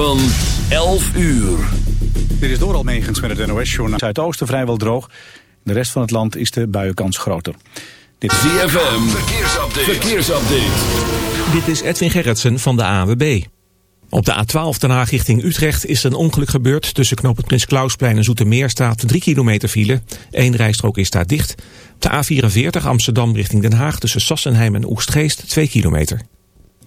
Van 11 uur. Dit is door Almegens met het NOS-journaal. Zuidoosten vrijwel droog. De rest van het land is de buienkans groter. Dit is ZFM, verkeersupdate. verkeersupdate. Dit is Edwin Gerritsen van de AWB. Op de A12 Den Haag richting Utrecht is een ongeluk gebeurd. Tussen knooppunt Prins Klausplein en Zoetermeer staat 3 kilometer file. Eén rijstrook is daar dicht. Op de A44 Amsterdam richting Den Haag tussen Sassenheim en Oegstgeest 2 kilometer.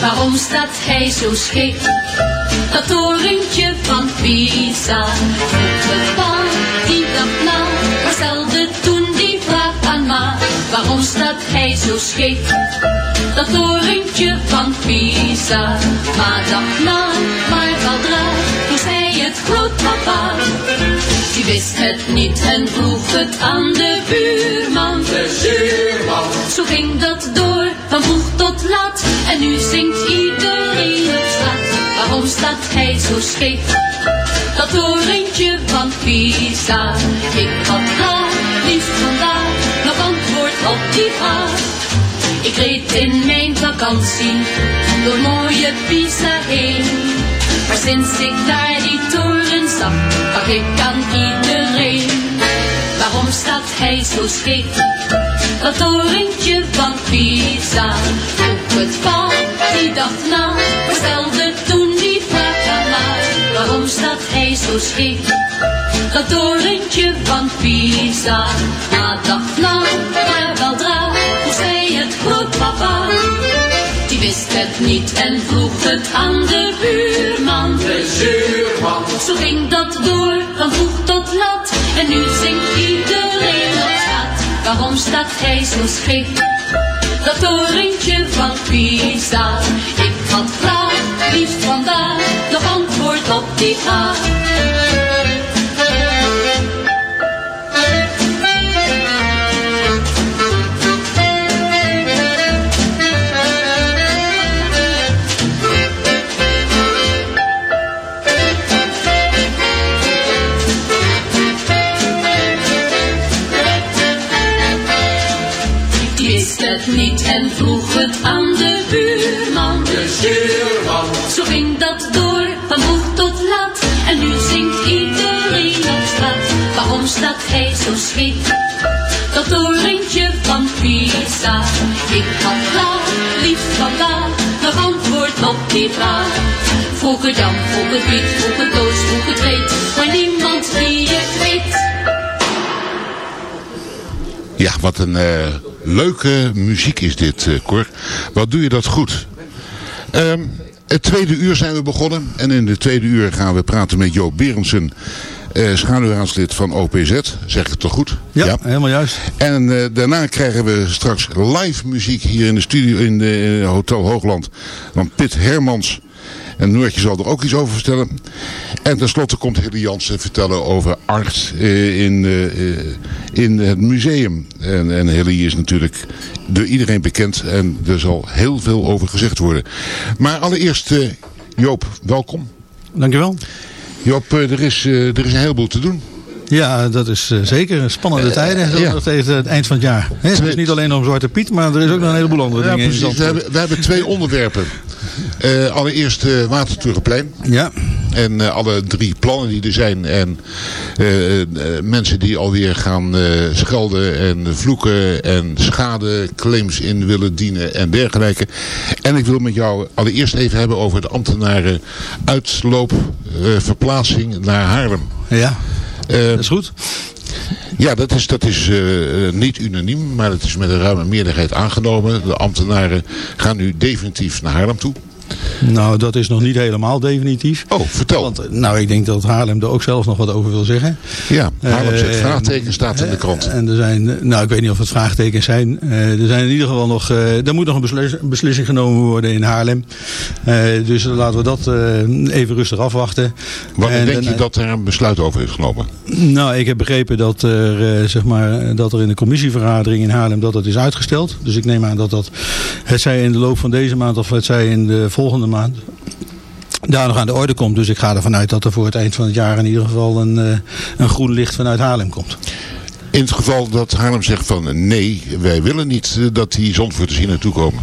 Waarom staat hij zo schik? Dat torentje van Pisa. Pan die dacht na, maar stelde toen die vraag aan ma. Waarom staat hij zo schik? Dat torentje van Pisa. Ma dacht na, maar weldra toen zei het grootpapa. Die wist het niet en vroeg het aan de buurman. De buurman. Zo ging dat door, van vroeg tot laat. En nu zingt iedereen op straat. Waarom staat hij zo scheef? Dat torentje van Pisa. Ik had graag liefst vandaag nog antwoord op die vraag. Ik reed in mijn vakantie door mooie Pisa heen. Maar sinds ik daar die toren zag, ik aan iedereen. Waarom staat hij zo scheef? Dat torentje van Pisa. Vroeg het paal, die dacht na, stelde toen die vraag aan ma. Waarom staat hij zo scheef? Dat torentje van Pisa. Ma dacht na, maar weldra, hoe zei het grootpapa? Die wist het niet en vroeg het aan de buurman. De buurman. Zo ging dat door, van vroeg tot laat. En nu zingt iedereen op straat. Waarom staat hij zo scheef? Dat torentje van Pisa. Ik had graag, liefst vandaag, nog antwoord op die vraag. En vroeg het aan de buurman. De buurman. Zo ging dat door, van vroeg tot laat. En nu zingt iedereen op straat. Waarom staat hij zo scheef? Dat torentje van Pisa. Ik had graag, liefst vandaag, nog antwoord op die vraag. Vroeg het Jan, vroeg het Piet, vroeg het Toos, vroeg het weet. Maar niemand die het weet. Ja, wat een eh, leuke muziek is dit, eh Cor. Wat doe je dat goed. Ehm, het tweede uur zijn we begonnen. En in het tweede uur gaan we praten met Joop Berendsen, eh schaduwraadslid van OPZ. Zeg ik het toch goed? Ja, helemaal juist. En eh, daarna krijgen we straks live muziek hier in de studio in de Hotel Hoogland. Van Pit Hermans. En Noortje zal er ook iets over vertellen. En tenslotte komt Hilly Jansen vertellen over art eh, in, eh, in het museum. En, en Hilly is natuurlijk door iedereen bekend en er zal heel veel over gezegd worden. Maar allereerst, eh, Joop, welkom. Dankjewel. Joop, er, is, er is een heleboel te doen. Ja, dat is eh, zeker spannende tijden zo ja. nog tegen het eind van het jaar. Het is niet alleen om Zwarte Piet, maar er is ook nog een heleboel andere Ja, dingen. in precies. We hebben, we hebben twee onderwerpen. Eh, allereerst uh, Watertorenplein. Ja. En uh, alle drie plannen die er zijn. En uh, mensen die alweer gaan schelden en vloeken en schadeclaims in willen dienen en dergelijke. En ik wil met jou allereerst even hebben over de ambtenaren uitloop, verplaatsing naar Haarlem. Ja, dat is goed. Ja, dat is, dat is uh, niet unaniem, maar het is met een ruime meerderheid aangenomen. De ambtenaren gaan nu definitief naar Haarlem toe. Nou, dat is nog niet helemaal definitief. Oh, vertel. Want, nou, ik denk dat Haarlem er ook zelf nog wat over wil zeggen. Ja, Haarlem zet Uh, vraagtekens, staat in de krant. En er zijn, nou, ik weet niet of het vraagtekens zijn. Uh, er zijn in ieder geval nog, uh, er moet nog een beslis, beslissing genomen worden in Haarlem. dus laten we dat even rustig afwachten. Wanneer denk je dat er een besluit over is genomen? Nou, ik heb begrepen dat er, zeg maar, dat er in de commissievergadering in Haarlem dat het is uitgesteld. Dus ik neem aan dat dat, het zij in de loop van deze maand of het zij in de volgende maand daar nog aan de orde komt. Dus ik ga ervan uit dat er voor het eind van het jaar in ieder geval een, uh, een groen licht vanuit Haarlem komt. In het geval dat Haarlem zegt van nee, wij willen niet dat die Zandvoorters hier naartoe komen.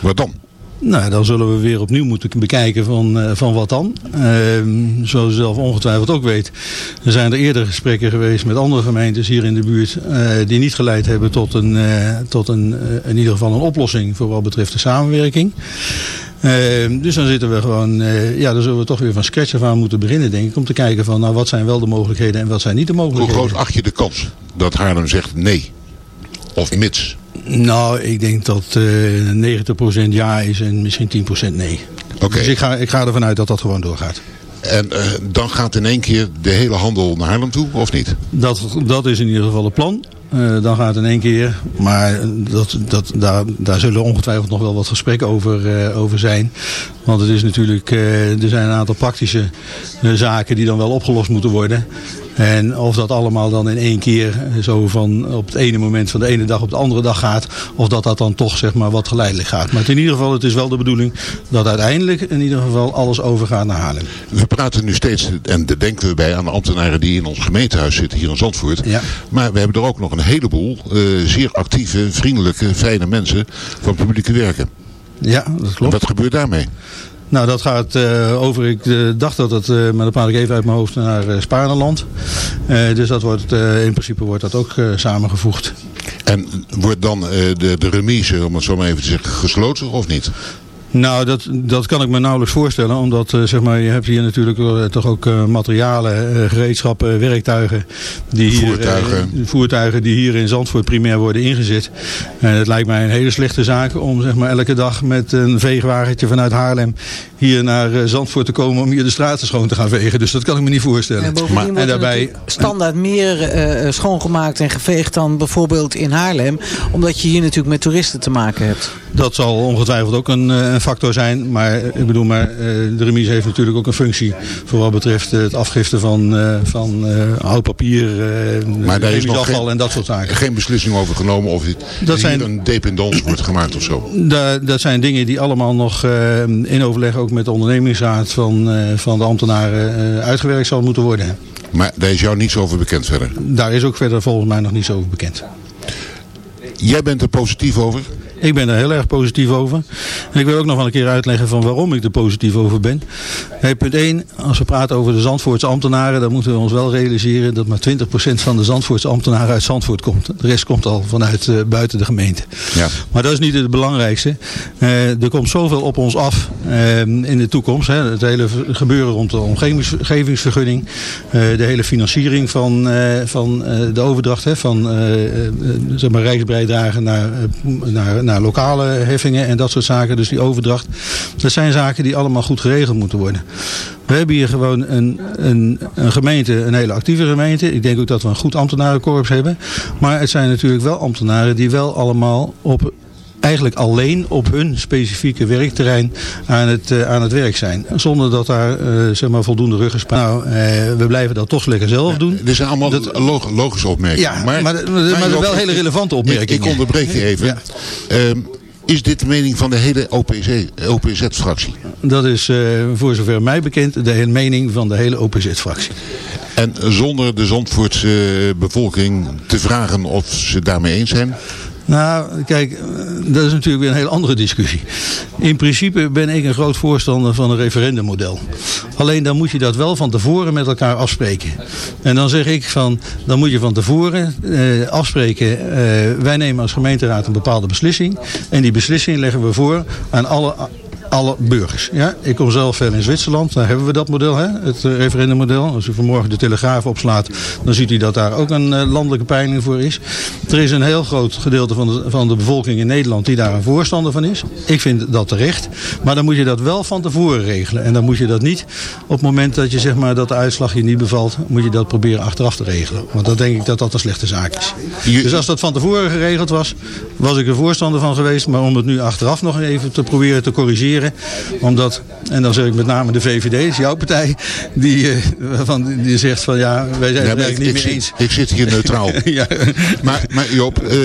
Wat dan? Nou, dan zullen we weer opnieuw moeten bekijken van, uh, van wat dan. Uh, zoals u zelf ongetwijfeld ook weet. Er zijn er eerder gesprekken geweest met andere gemeentes hier in de buurt. Uh, die niet geleid hebben tot, een, tot een, in ieder geval een oplossing voor wat betreft de samenwerking. Uh, dus dan zitten we gewoon, uh, ja, dan zullen we toch weer van scratch af aan moeten beginnen, denk ik. Om te kijken van, nou, wat zijn wel de mogelijkheden en wat zijn niet de mogelijkheden. Hoe groot acht je de kans dat Haarlem zegt nee? Of mits? Nou, ik denk dat uh, 90% ja is en misschien 10% nee. Okay. Dus ik ga, ik ga ervan uit dat dat gewoon doorgaat. En uh, dan gaat in één keer de hele handel naar Haarlem toe, of niet? Dat, dat is in ieder geval het plan. Uh, dan gaat het in één keer. Maar dat, dat, daar, daar zullen ongetwijfeld nog wel wat gesprekken over, uh, over zijn. Want het is natuurlijk, uh, er zijn een aantal praktische zaken die dan wel opgelost moeten worden. En of dat allemaal dan in één keer zo van op het ene moment van de ene dag op de andere dag gaat. Of dat dat dan toch zeg maar wat geleidelijk gaat. Maar in ieder geval het is wel de bedoeling dat uiteindelijk in ieder geval alles overgaat naar Haarlem. We praten nu steeds, en daar denken we bij aan de ambtenaren die in ons gemeentehuis zitten hier in Zandvoort. Ja. Maar we hebben er ook nog een heleboel uh, zeer actieve, vriendelijke, fijne mensen van publieke werken. Ja, dat klopt. En wat gebeurt daarmee? Nou, dat gaat uh, over, ik uh, dacht dat het, uh, maar dan praat ik even uit mijn hoofd, naar uh, dus dat wordt, in principe wordt dat ook samengevoegd. En wordt dan de, de remise, om het zo maar even te zeggen, gesloten of niet? Nou, dat, dat kan ik me nauwelijks voorstellen. Omdat uh, zeg maar, je hebt hier natuurlijk uh, toch ook uh, materialen, gereedschappen, werktuigen. Die hier, voertuigen. voertuigen die hier in Zandvoort primair worden ingezet. En het lijkt mij een hele slechte zaak om zeg maar, elke dag met een veegwagentje vanuit Haarlem hier naar Zandvoort te komen om hier de straten schoon te gaan vegen. Dus dat kan ik me niet voorstellen. En wordt en daarbij standaard meer schoongemaakt en geveegd dan bijvoorbeeld in Haarlem. Omdat je hier natuurlijk met toeristen te maken hebt. Dat zal ongetwijfeld ook een, een factor zijn. Maar ik bedoel, maar, de remise heeft natuurlijk ook een functie voor wat betreft het afgiften van, van oud papier, uh, maar daar is nog geen, en dat soort zaken. Geen beslissing over genomen of dit, dat zijn, een dependance wordt gemaakt of zo. Dat, dat zijn dingen die allemaal nog in overleg ook met de ondernemingsraad van, van de ambtenaren uitgewerkt zal moeten worden. Maar daar is jou niets over bekend verder? Daar is ook verder volgens mij nog niets over bekend. Jij bent er positief over? Ik ben er heel erg positief over. En ik wil ook nog wel een keer uitleggen van waarom ik er positief over ben. Hey, punt 1, als we praten over de Zandvoortse ambtenaren, dan moeten we ons wel realiseren dat maar 20% van de Zandvoortse ambtenaren uit Zandvoort komt. De rest komt al vanuit uh, buiten de gemeente. Ja. Maar dat is niet het belangrijkste. Uh, er komt zoveel op ons af uh, in de toekomst. Hè. Het hele gebeuren rond de omgevingsvergunning. de hele financiering van, van de overdracht hè, van zeg maar, rijksbijdragen naar, naar, naar lokale heffingen en dat soort zaken. Dus die overdracht. Dat zijn zaken die allemaal goed geregeld moeten worden. We hebben hier gewoon een, een, een gemeente, een hele actieve gemeente. Ik denk ook dat we een goed ambtenarenkorps hebben. Maar het zijn natuurlijk wel ambtenaren die wel allemaal op eigenlijk alleen op hun specifieke werkterrein aan het, uh, aan het werk zijn. Zonder dat daar uh, zeg maar voldoende ruggespraak. Nou, uh, we blijven dat toch lekker zelf doen. Dit zijn allemaal dat, log logische opmerkingen. Ja, maar, maar, maar, maar wel hele relevante opmerkingen. Ik, ik onderbreek je even. Ja. Um, is dit de mening van de hele OPZ-fractie? Dat is uh, voor zover mij bekend de hele mening van de hele OPZ-fractie. En zonder de Zandvoortse bevolking te vragen of ze daarmee eens zijn? Nou, kijk, eh, dat is natuurlijk weer een heel andere discussie. In principe ben ik een groot voorstander van een referendummodel. Alleen dan moet je dat wel van tevoren met elkaar afspreken. En dan zeg ik van, dan moet je van tevoren eh, afspreken, eh, wij nemen als gemeenteraad een bepaalde beslissing. En die beslissing leggen we voor aan alle alle burgers. Ja? Ik kom zelf veel in Zwitserland, daar hebben we dat model, hè? het eh, referendummodel. Als u vanmorgen de Telegraaf opslaat, dan ziet u dat daar ook een eh, landelijke peiling voor is. Er is een heel groot gedeelte van de, van de bevolking in Nederland die daar een voorstander van is. Ik vind dat terecht. Maar dan moet je dat wel van tevoren regelen. En dan moet je dat niet op het moment dat je zeg maar dat de uitslag je niet bevalt, moet je dat proberen achteraf te regelen. Want dan denk ik dat dat een slechte zaak is. Dus als dat van tevoren geregeld was, was ik er voorstander van geweest. Maar om het nu achteraf nog even te proberen te corrigeren. Omdat, en dan zeg ik met name de VVD, is jouw partij, die, eh, van, die zegt van ja, wij zijn het niet meer eens. zit, ik zit hier neutraal. Ja. Maar, maar Joop, eh,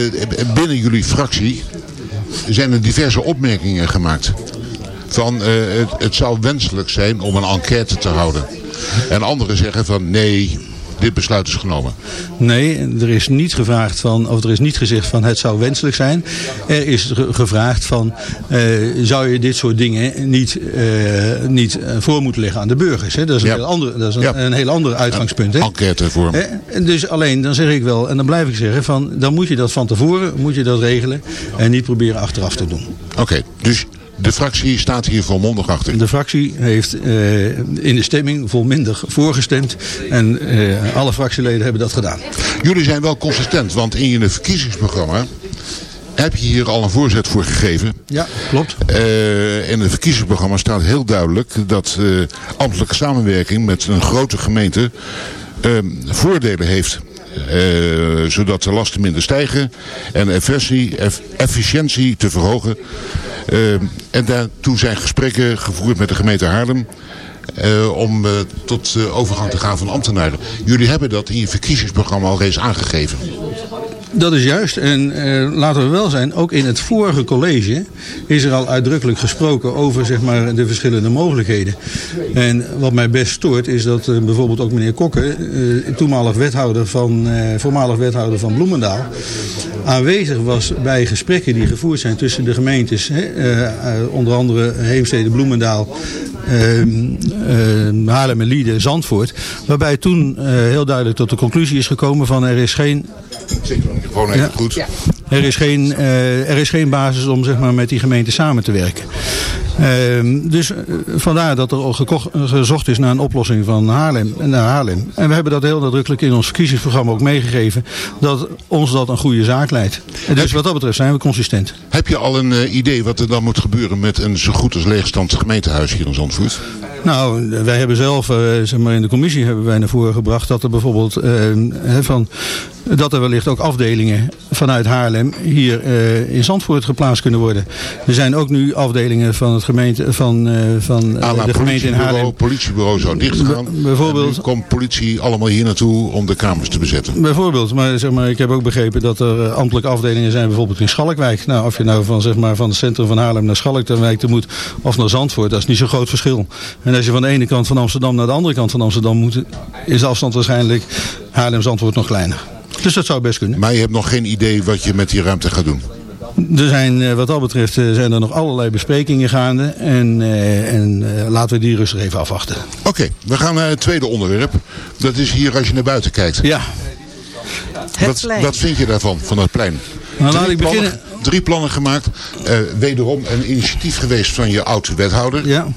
binnen jullie fractie zijn er diverse opmerkingen gemaakt. Van eh, het, het zou wenselijk zijn om een enquête te houden. En anderen zeggen van nee, dit besluit is genomen. Nee, er is niet gevraagd van, of er is niet gezegd van het zou wenselijk zijn. Er is ge- gevraagd van, eh, zou je dit soort dingen niet, eh, niet eh, voor moeten leggen aan de burgers. Hè? Dat is een, Ja. heel, ander, dat is een, Ja. een heel ander uitgangspunt. Hè? Enquête voor Hè? En Dus alleen, dan zeg ik wel, en dan blijf ik zeggen, van, dan moet je dat van tevoren moet je dat regelen en niet proberen achteraf te doen. Oké, dus de fractie staat hier volmondig achter. De fractie heeft eh, in de stemming volmindig voorgestemd en eh, alle fractieleden hebben dat gedaan. Jullie zijn wel consistent, want in je verkiezingsprogramma heb je hier al een voorzet voor gegeven. Ja, klopt. Eh, in het verkiezingsprogramma staat heel duidelijk dat ambtelijke samenwerking met een grote gemeente voordelen heeft. Eh, zodat de lasten minder stijgen en efficiëntie, eff- efficiëntie te verhogen. Eh, en daartoe zijn gesprekken gevoerd met de gemeente Haarlem. eh, om tot overgang te gaan van ambtenaren. Jullie hebben dat in je verkiezingsprogramma al reeds aangegeven. Dat is juist. En eh, laten we wel zijn, ook in het vorige college is er al uitdrukkelijk gesproken over zeg maar, de verschillende mogelijkheden. En wat mij best stoort is dat eh, bijvoorbeeld ook meneer Kokke, eh, toenmalig wethouder van, voormalig wethouder van Bloemendaal, aanwezig was bij gesprekken die gevoerd zijn tussen de gemeentes, hè, onder andere Heemstede, Bloemendaal, eh, eh, Haarlem en Lieden, Zandvoort. Waarbij toen heel duidelijk tot de conclusie is gekomen van er is geen Gewoon even Ja. goed. er is geen, eh, er is geen basis om zeg maar, met die gemeente samen te werken. Ehm, dus eh, vandaar dat er al gekocht- gezocht is naar een oplossing van Haarlem, naar Haarlem. En we hebben dat heel nadrukkelijk in ons verkiezingsprogramma ook meegegeven. Dat ons dat een goede zaak leidt. En dus wat dat betreft zijn we consistent. Heb je al een eh, idee wat er dan moet gebeuren met een zo goed als leegstand gemeentehuis hier in Zandvoort? Nou, wij hebben zelf, eh, zeg maar in de commissie hebben wij naar voren gebracht dat er bijvoorbeeld eh, hè, van, dat er wellicht ook afdelingen vanuit Haarlem hier eh, in Zandvoort geplaatst kunnen worden. Er zijn ook nu afdelingen van, het gemeente, van, eh, van eh, la de gemeente in Haarlem. politiebureau zou dichtgaan. Bijvoorbeeld- En komt politie allemaal hier naartoe om de kamers te bezetten. Bijvoorbeeld, maar, zeg maar ik heb ook begrepen dat er ambtelijke afdelingen zijn, bijvoorbeeld in Schalkwijk. Nou, of je nou van, zeg maar, van het centrum van Haarlem naar Schalkwijk moet of naar Zandvoort, dat is niet zo'n groot verschil. En als je van de ene kant van Amsterdam naar de andere kant van Amsterdam moet, is de afstand waarschijnlijk Haarlem-Zandvoort nog kleiner. Dus dat zou best kunnen. Maar je hebt nog geen idee wat je met die ruimte gaat doen. Er zijn, eh, wat dat betreft, eh, zijn er nog allerlei besprekingen gaande. En, eh, en eh, laten we die rustig even afwachten. Oké, we gaan naar het tweede onderwerp. Dat is hier als je naar buiten kijkt. Ja, Het Wat, plein. wat vind je daarvan, van dat plein? Nou, laat drie, ik plannen, beginnen. drie plannen gemaakt. Eh, wederom een initiatief geweest van je oud-wethouder, ja.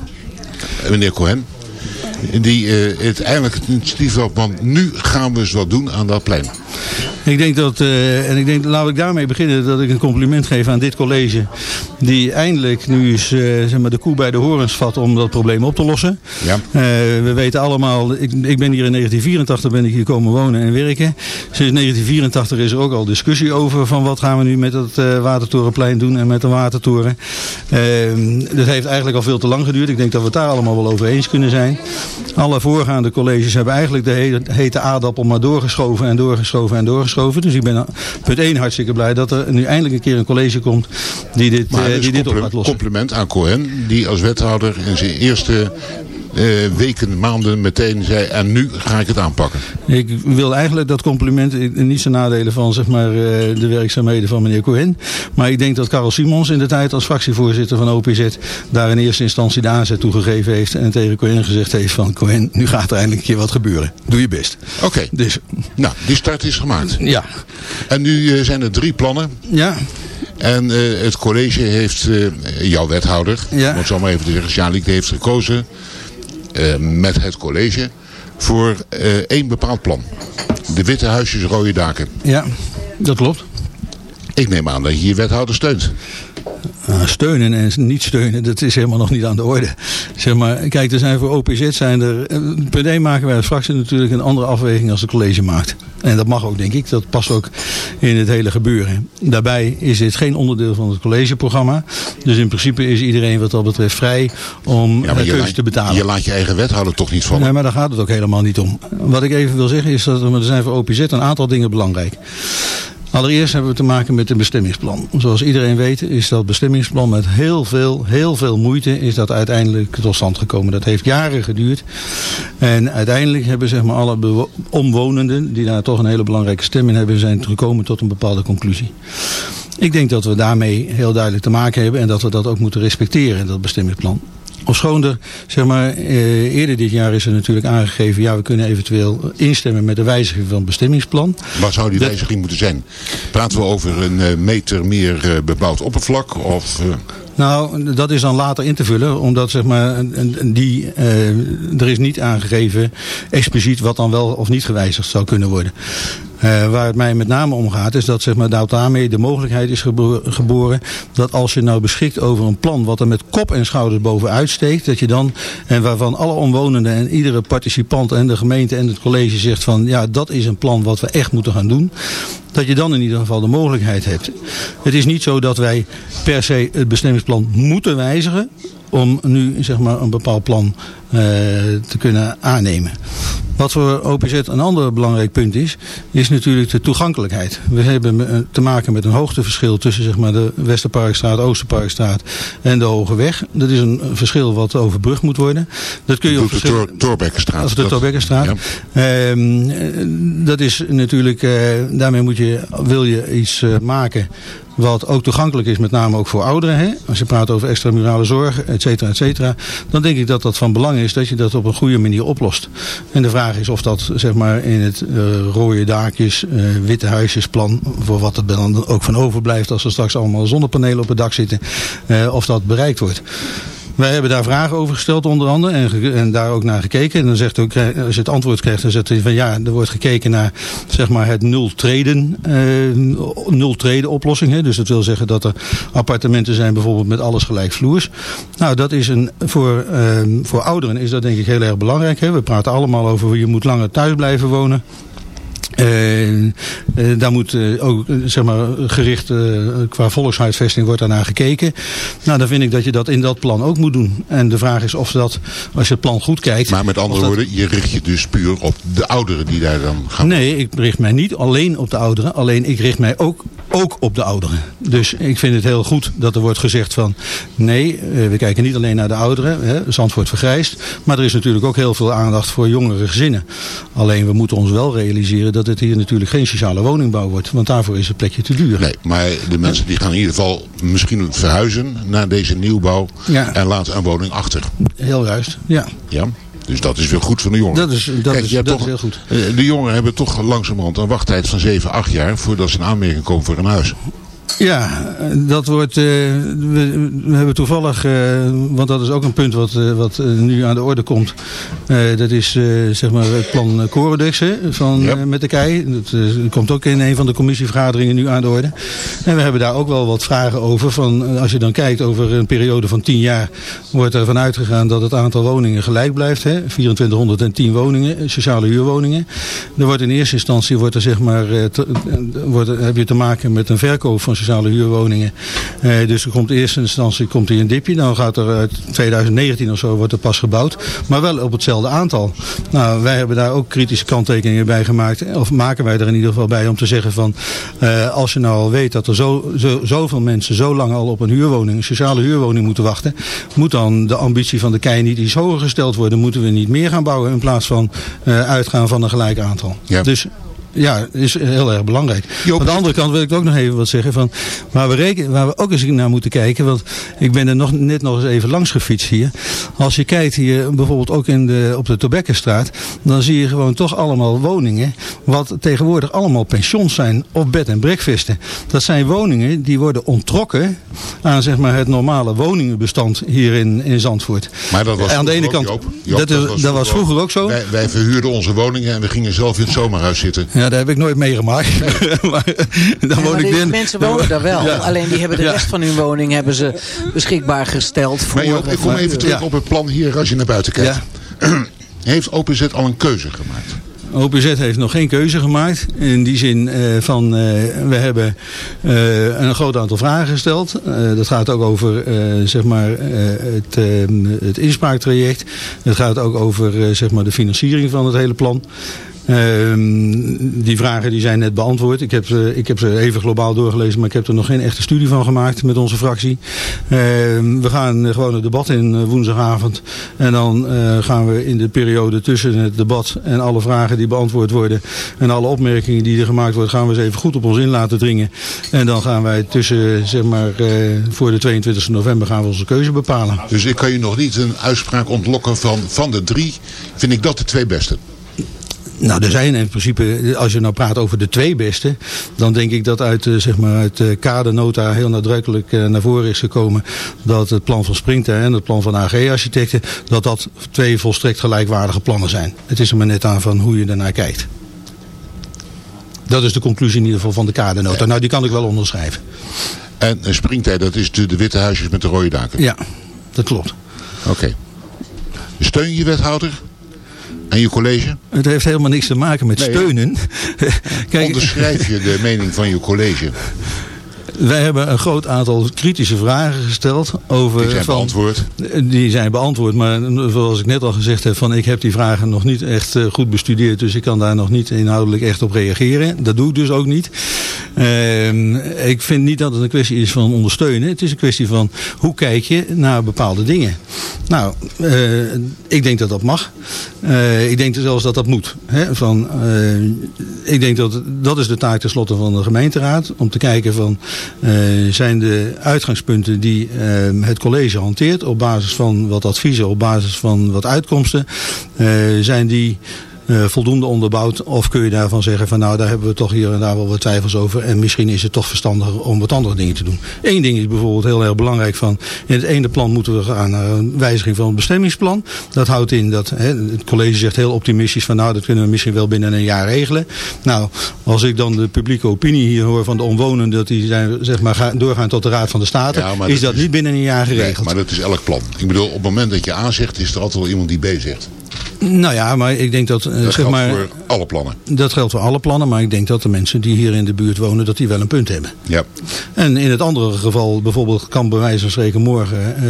eh, meneer Cohen. Die eh, het initiatief had, want nu gaan we eens wat doen aan dat plein. Ik denk dat, eh, en ik denk, laat ik daarmee beginnen, dat ik een compliment geef aan dit college. Die eindelijk nu eens eh, zeg maar de koe bij de horens vat om dat probleem op te lossen. Ja. We weten allemaal, ik, ik ben hier in 1984 ben ik hier komen wonen en werken. Sinds 1984 is er ook al discussie over van wat gaan we nu met het Watertorenplein doen en met de Watertoren. Eh, dat heeft eigenlijk al veel te lang geduurd. Ik denk dat we het daar allemaal wel over eens kunnen zijn. Alle voorgaande colleges hebben eigenlijk de hete aardappel maar doorgeschoven en doorgeschoven en doorgeschoven. Dus ik ben punt 1 hartstikke blij dat er nu eindelijk een keer een college komt die dit, Maar eh, die dit op gaat lossen. compliment aan Cohen, die als wethouder in zijn eerste eh, weken, maanden meteen zei en nu ga ik het aanpakken. Ik wil eigenlijk dat compliment niet ten nadelen van zeg maar, eh, de werkzaamheden van meneer Cohen. Maar ik denk dat Karel Simons in de tijd als fractievoorzitter van OPZ daar in eerste instantie de aanzet toegegeven heeft. En tegen Cohen gezegd heeft van Cohen, nu gaat er eindelijk een keer wat gebeuren. Doe je best. Oké, Dus nou, die start is gemaakt. ja, En nu eh, zijn er drie plannen. ja, En het college heeft, jouw wethouder, Ja. om het zo maar even te zeggen, Sjalik heeft gekozen met het college voor eh, één bepaald plan. De witte huisjes, rode daken. ja, dat klopt. Ik neem aan dat je je wethouder steunt. Uh, steunen en niet steunen, dat is helemaal nog niet aan de orde. Zeg maar, kijk, er zijn voor OPZ zijn er. eh, Per 1 maken wij als fractie natuurlijk een andere afweging als het college maakt. En dat mag ook, denk ik. Dat past ook in het hele gebeuren. Daarbij is dit geen onderdeel van het collegeprogramma. Dus in principe is iedereen wat dat betreft vrij om Ja, keuze te betalen. je laat je eigen wethouder toch niet vallen. Nee, maar daar gaat het ook helemaal niet om. Wat ik even wil zeggen is dat er er zijn voor OPZ een aantal dingen belangrijk. Allereerst hebben we te maken met een bestemmingsplan. Zoals iedereen weet is dat bestemmingsplan met heel veel, heel veel moeite is dat uiteindelijk tot stand gekomen. Dat heeft jaren geduurd. En uiteindelijk hebben zeg maar, alle omwonenden, die daar toch een hele belangrijke stem in hebben, zijn gekomen tot een bepaalde conclusie. Ik denk dat we daarmee heel duidelijk te maken hebben en dat we dat ook moeten respecteren, dat bestemmingsplan. Ofschoon er, zeg maar, eh, eerder dit jaar is er natuurlijk aangegeven, ja, we kunnen eventueel instemmen met de wijziging van het bestemmingsplan. Wat zou die Dat- wijziging moeten zijn? Praten we over een eh, meter meer eh, bebouwd oppervlak? Of, Nou, dat is dan later in te vullen, omdat zeg maar, die, er is niet aangegeven expliciet wat dan wel of niet gewijzigd zou kunnen worden. Eh, waar het mij met name om gaat, is dat zeg maar, daar- daarmee de mogelijkheid is gebo- geboren dat als je nou beschikt over een plan wat er met kop en schouders bovenuit steekt, dat je dan, en waarvan alle omwonenden en iedere participant en de gemeente en het college zegt van ja, dat is een plan wat we echt moeten gaan doen dat je dan in ieder geval de mogelijkheid hebt. Het is niet zo dat wij per se het bestemmingsplan moeten wijzigen om nu zeg maar, een bepaald plan eh, te kunnen aannemen. Wat voor OPZ een ander belangrijk punt is, is natuurlijk de toegankelijkheid. We hebben te maken met een hoogteverschil tussen zeg maar, de Westerparkstraat, Oosterparkstraat en de Hoge Weg. Dat is een verschil wat overbrugd moet worden. Dat kun je op de verschillende- Tor- Torbekkenstraat. als de Torbekkenstraat. Ja. Ehm, eh, dat is natuurlijk, eh, daarmee moet je, wil je iets maken wat ook toegankelijk is, met name ook voor ouderen. Hè? Als je praat over extramurale zorg, et cetera, et cetera. Dan denk ik dat dat van belang is dat je dat op een goede manier oplost. En de vraag is of dat zeg maar in het eh, rode daakjes, eh, witte huisjesplan, voor wat er dan ook van overblijft als er straks allemaal zonnepanelen op het dak zitten, eh, of dat bereikt wordt. Wij hebben daar vragen over gesteld onder andere en, en daar ook naar gekeken. En dan zegt ook, eh, als je het antwoord krijgt, dan zegt hij van ja, er wordt gekeken naar zeg maar het nul treden, eh, nul treden oplossing. Hè. Dus dat wil zeggen dat er appartementen zijn bijvoorbeeld met alles gelijkvloers. Nou, dat is een, voor, eh, voor ouderen is dat denk ik heel erg belangrijk. Hè. We praten allemaal over je moet langer thuis blijven wonen. Eh, daar moet eh, ook eh, zeg maar, gericht qua volkshuisvesting wordt daarnaar gekeken. Nou, dan vind ik dat je dat in dat plan ook moet doen. En de vraag is of dat, als je het plan goed kijkt... Maar met andere dat- woorden, je richt je dus puur op de ouderen die daar dan gaan. Nee, ik richt mij niet alleen op de ouderen. Alleen ik richt mij ook, ook op de ouderen. Dus ik vind het heel goed dat er wordt gezegd van... nee, we kijken niet alleen naar de ouderen. Hè, Zandvoort vergrijst. Maar er is natuurlijk ook heel veel aandacht voor jongere gezinnen. Alleen we moeten ons wel realiseren dat het hier natuurlijk geen sociale woningbouw wordt. Want daarvoor is het plekje te duur. Nee, maar de mensen die gaan in ieder geval misschien verhuizen naar deze nieuwbouw Ja. en laten een woning achter. Heel juist, ja. Ja? Dus dat is weer goed voor de jongeren. Dat is, dat Kijk, is, dat toch, is heel goed. eh, De jongeren hebben toch langzamerhand een wachttijd van 7, 8 jaar voordat ze in aanmerking komen voor een huis. Ja, dat wordt. eh, we, we hebben toevallig, eh, want dat is ook een punt wat, eh, wat nu aan de orde komt. Dat is zeg maar het plan hè, van, met de KEI. Dat komt ook in een van de commissievergaderingen nu aan de orde. En we hebben daar ook wel wat vragen over. Van, als je dan kijkt over een periode van 10 jaar, wordt er vanuit gegaan dat het aantal woningen gelijk blijft. Hè, 2410 woningen, sociale huurwoningen. Er wordt in eerste instantie wordt er zeg maar, te- wordt heb je te maken met een verkoop van sociale huurwoningen. Eh, dus er komt in eerste instantie komt er een dipje. Dan gaat er uit 2019 of zo wordt er pas gebouwd. Maar wel op hetzelfde aantal. Nou, wij hebben daar ook kritische kanttekeningen bij gemaakt. Of maken wij er in ieder geval bij om te zeggen van... eh, als je nou al weet dat er zo, zo, zoveel mensen zo lang al op een huurwoning, een sociale huurwoning moeten wachten... moet dan de ambitie van de kei niet iets hoger gesteld worden. Moeten we niet meer gaan bouwen in plaats van eh, uitgaan van een gelijk aantal. Ja. Dus ja, is heel erg belangrijk. Joop, Aan de andere kant wil ik ook nog even wat zeggen. Van, waar, we reken, waar we ook eens naar moeten kijken. Want ik ben er nog, net nog eens even langs gefietst hier. Als je kijkt hier bijvoorbeeld ook in de, op de Tobekkenstraat. Dan zie je gewoon toch allemaal woningen. Wat tegenwoordig allemaal pensions zijn. Of bed- en breakfasten. Dat zijn woningen die worden ontrokken aan zeg maar, het normale woningenbestand hier in, in Zandvoort. Maar dat was aan de ene vroeger kant, ook, Joop. Joop, dat, is- dat was vroeger ook zo. Wij, wij verhuurden onze woningen en we gingen zelf in het zomerhuis zitten. Ja, dat heb ik nooit meegemaakt. maar dan Ja, woon maar ik die in. mensen wonen daar wel. Ja. Alleen die hebben de Ja. rest van hun woning hebben ze beschikbaar gesteld voor... Maar Joop, ik kom even terug Ja. op het plan hier als je naar buiten kijkt. Ja. Heeft OPZ al een keuze gemaakt? OPZ heeft nog geen keuze gemaakt. In die zin eh, van, eh, we hebben eh, een groot aantal vragen gesteld. Eh, dat gaat ook over eh, zeg maar, eh, het, eh, het inspraaktraject. Het gaat ook over eh, zeg maar, de financiering van het hele plan. Ehm, die vragen die zijn net beantwoord. Ik heb, ze, ik heb ze even globaal doorgelezen, maar ik heb er nog geen echte studie van gemaakt met onze fractie. Ehm, we gaan eh, gewoon het debat in eh, woensdagavond. En dan eh, gaan we in de periode tussen het debat en alle vragen die beantwoord worden. En alle opmerkingen die er gemaakt worden, gaan we eens even goed op ons in laten dringen. En dan gaan wij tussen, zeg maar, voor de 22 november gaan we onze keuze bepalen. Dus ik kan je nog niet een uitspraak ontlokken van van de drie. Vind ik dat de twee beste. Nou, er zijn in principe, als je nou praat over de twee beste, dan denk ik dat uit, eh, zeg maar, uit de kadernota heel nadrukkelijk eh, naar voren is gekomen dat het plan van Springter en het plan van AG-architecten, dat dat twee volstrekt gelijkwaardige plannen zijn. Het is er maar net aan van hoe je ernaar kijkt. Dat is de conclusie in ieder geval van de kadernota. Nou, die kan ik wel onderschrijven. En springtijd, dat is de, de witte huisjes met de rode daken. Ja, dat klopt. Oké. Steun je wethouder en je college? Het heeft helemaal niks te maken met Nee. steunen. Kijk, Onderschrijf je de mening van je college? wij hebben een groot aantal kritische vragen gesteld over Die zijn van, beantwoord. Die zijn beantwoord, maar zoals ik net al gezegd heb, van ik heb die vragen nog niet echt eh, goed bestudeerd, dus ik kan daar nog niet inhoudelijk echt op reageren. Dat doe ik dus ook niet. Ehm, ik vind niet dat het een kwestie is van ondersteunen. Het is een kwestie van hoe kijk je naar bepaalde dingen. Nou, eh, ik denk dat dat mag. Eh, ik denk zelfs dat dat moet. Hè? Van, eh, ik denk dat dat is de taak tenslotte van de gemeenteraad. Om te kijken van zijn de uitgangspunten die het college hanteert op basis van wat adviezen, op basis van wat uitkomsten. zijn die voldoende onderbouwd? Of kun je daarvan zeggen van nou daar hebben we toch hier en daar wel wat twijfels over. En misschien is het toch verstandiger om wat andere dingen te doen. Eén ding is bijvoorbeeld heel erg belangrijk van in het ene plan moeten we gaan naar een wijziging van het bestemmingsplan. Dat houdt in dat hè, het college zegt heel optimistisch van nou dat kunnen we misschien wel binnen een jaar regelen. Nou als ik dan de publieke opinie hier hoor van de omwonenden dat die zijn, zeg maar, gaan, doorgaan tot de Raad van de State. Ja, maar is dat dat is- niet binnen een jaar Nee, geregeld. maar dat is elk plan. Ik bedoel, op het moment dat je A zegt, is er altijd wel iemand die B zegt. Nou ja, maar ik denk dat, eh, Dat zeg geldt maar, voor alle plannen. dat geldt voor alle plannen. Maar ik denk dat de mensen die hier in de buurt wonen, dat die wel een punt hebben. Ja. En in het andere geval, bijvoorbeeld, kan bij wijze van spreken morgen eh,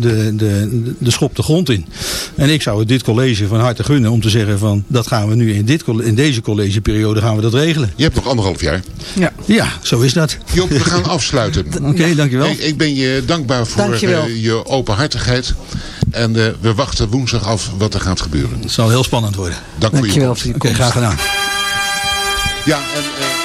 de, de, de schop de grond in. En ik zou het dit college van harte gunnen om te zeggen van, dat gaan we nu in, dit, in deze collegeperiode gaan we dat regelen. Je hebt nog anderhalf jaar. Ja. Ja, zo is dat. Joop, we gaan afsluiten. Oké, dankjewel. Ik, ik ben je dankbaar voor Dankjewel. eh, je openhartigheid. En eh, we wachten woensdag af wat er gaat gebeuren. Het zal heel spannend worden. Dank voor je Dankjewel komst. voor je komst. graag gedaan. Ja, en...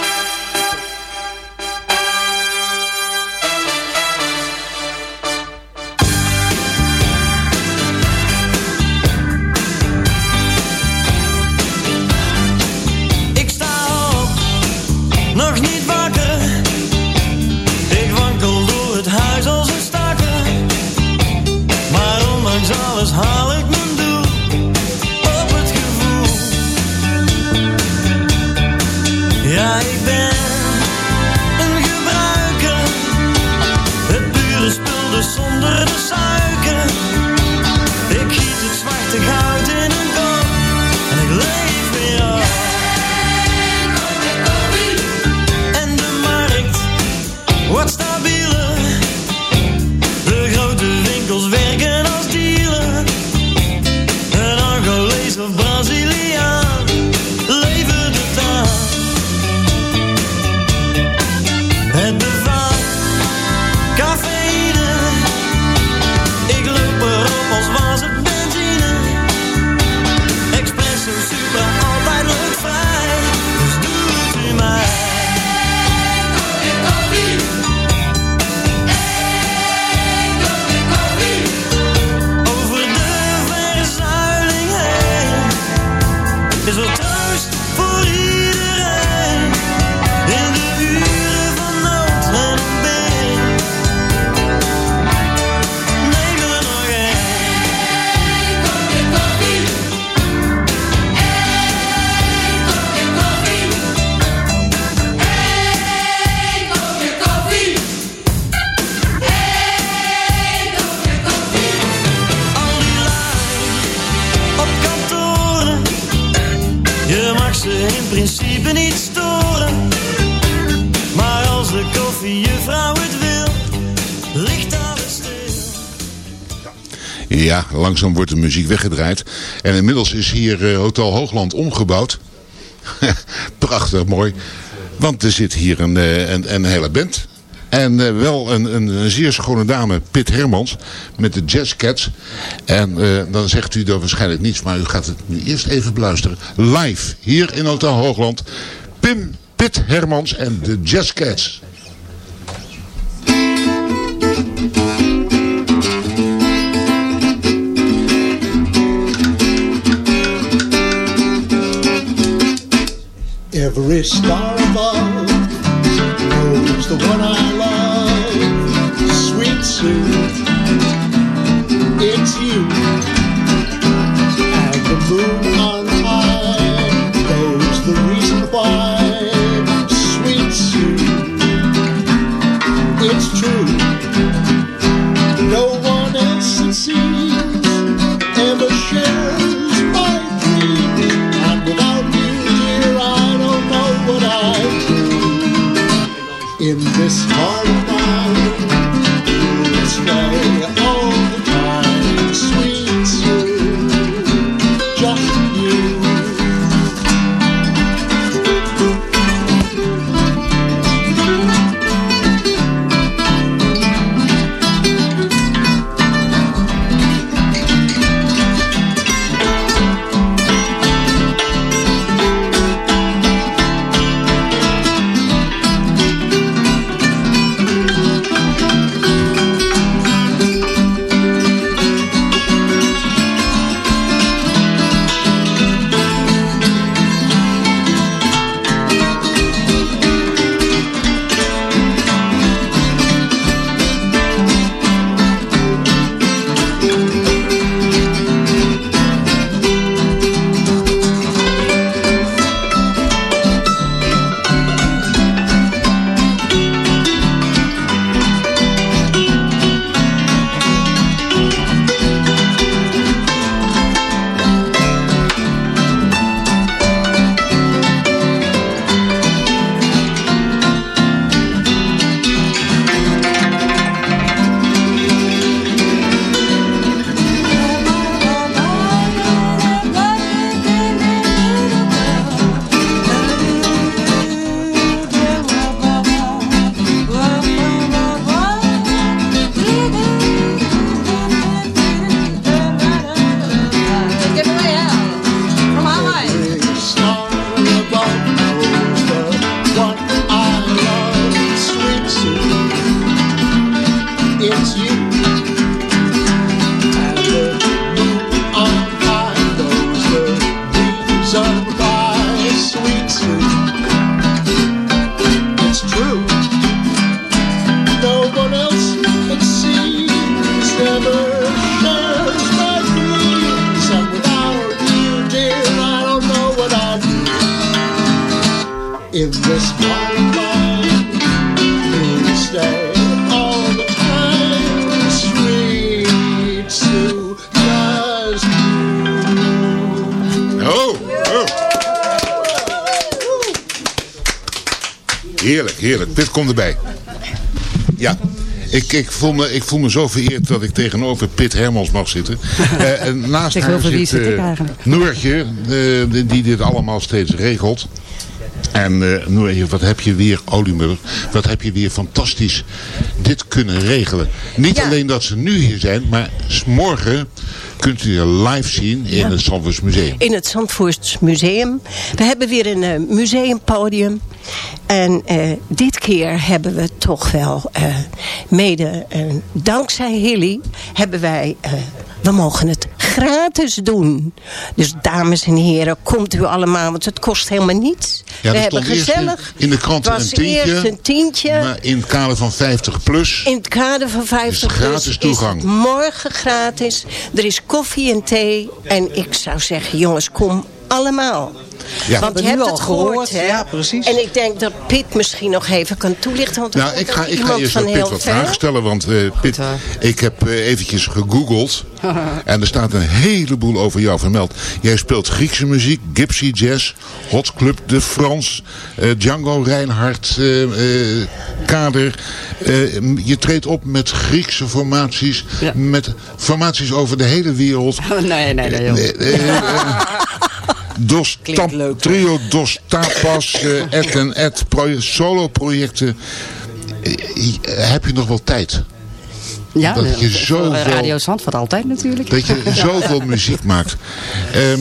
Ja, langzaam wordt de muziek weggedraaid. En inmiddels is hier eh, Hotel Hoogland omgebouwd. Prachtig mooi. Want er zit hier een, eh, een, een hele band. En eh, wel een, een, zeer schone dame, Pit Hermans, met de Jazz Cats. En dan zegt u er waarschijnlijk niets, maar u gaat het nu eerst even beluisteren. Live, hier in Hotel Hoogland. Pim, Pit Hermans en de Jazz Every star above knows the one I love. Sweet Sue, it's you. This stay all the time, sweet Sue, just Oh, oh. Heerlijk, heerlijk. Dit komt erbij. Ja. Ik, ik, voel me, ik voel me zo vereerd dat ik tegenover Pit Hermans mag zitten. Eh, en naast haar zit eigenlijk? Noortje, eh, die- die dit allemaal steeds regelt. En eh Noortje, wat heb je weer, Oliemuller, wat heb je weer fantastisch dit kunnen regelen. Niet alleen dat ze nu hier zijn, maar morgen kunt u er live zien in Ja. het Zandvoorts Museum. in het Zandvoorts Museum. We hebben weer een eh, museumpodium. En eh, dit keer hebben we toch wel, mede dankzij Hilly, hebben wij, we mogen het gratis doen. Dus dames en heren, komt u allemaal, want het kost helemaal niets. Ja, we hebben gezellig. in, in de krant een tientje, eerst een tientje. maar in het kader van 50 plus. In het kader van 50 Is gratis plus toegang. Is morgen gratis. Er is koffie en thee. En ik zou zeggen, jongens, kom allemaal. Ja. Want We je hebben hebt het gehoord, gehoord, hè? ja, precies. En ik denk dat Piet misschien nog even kan toelichten. Want er Nou, ik ga, ik ga eerst van aan Pit heel wat ver. vragen stellen. Want eh, Pit, ik heb eh, eventjes gegoogeld. en er staat een heleboel over jou vermeld. Jij speelt Griekse muziek, Gypsy Jazz, Hot Club de France, eh, Django Reinhardt, Kader. Eh, je treedt op met Griekse formaties. Ja. Met formaties over de hele wereld. nee, nee, nee, Dos Klinkt leuk? Trio Dos Tapas, eh, Ed en Ed, proje- solo-projecten. Eh, eh, heb je nog wel tijd? Ja, dat je zoveel- Radio Zandvoort altijd natuurlijk. Dat je zoveel muziek maakt. Ehm,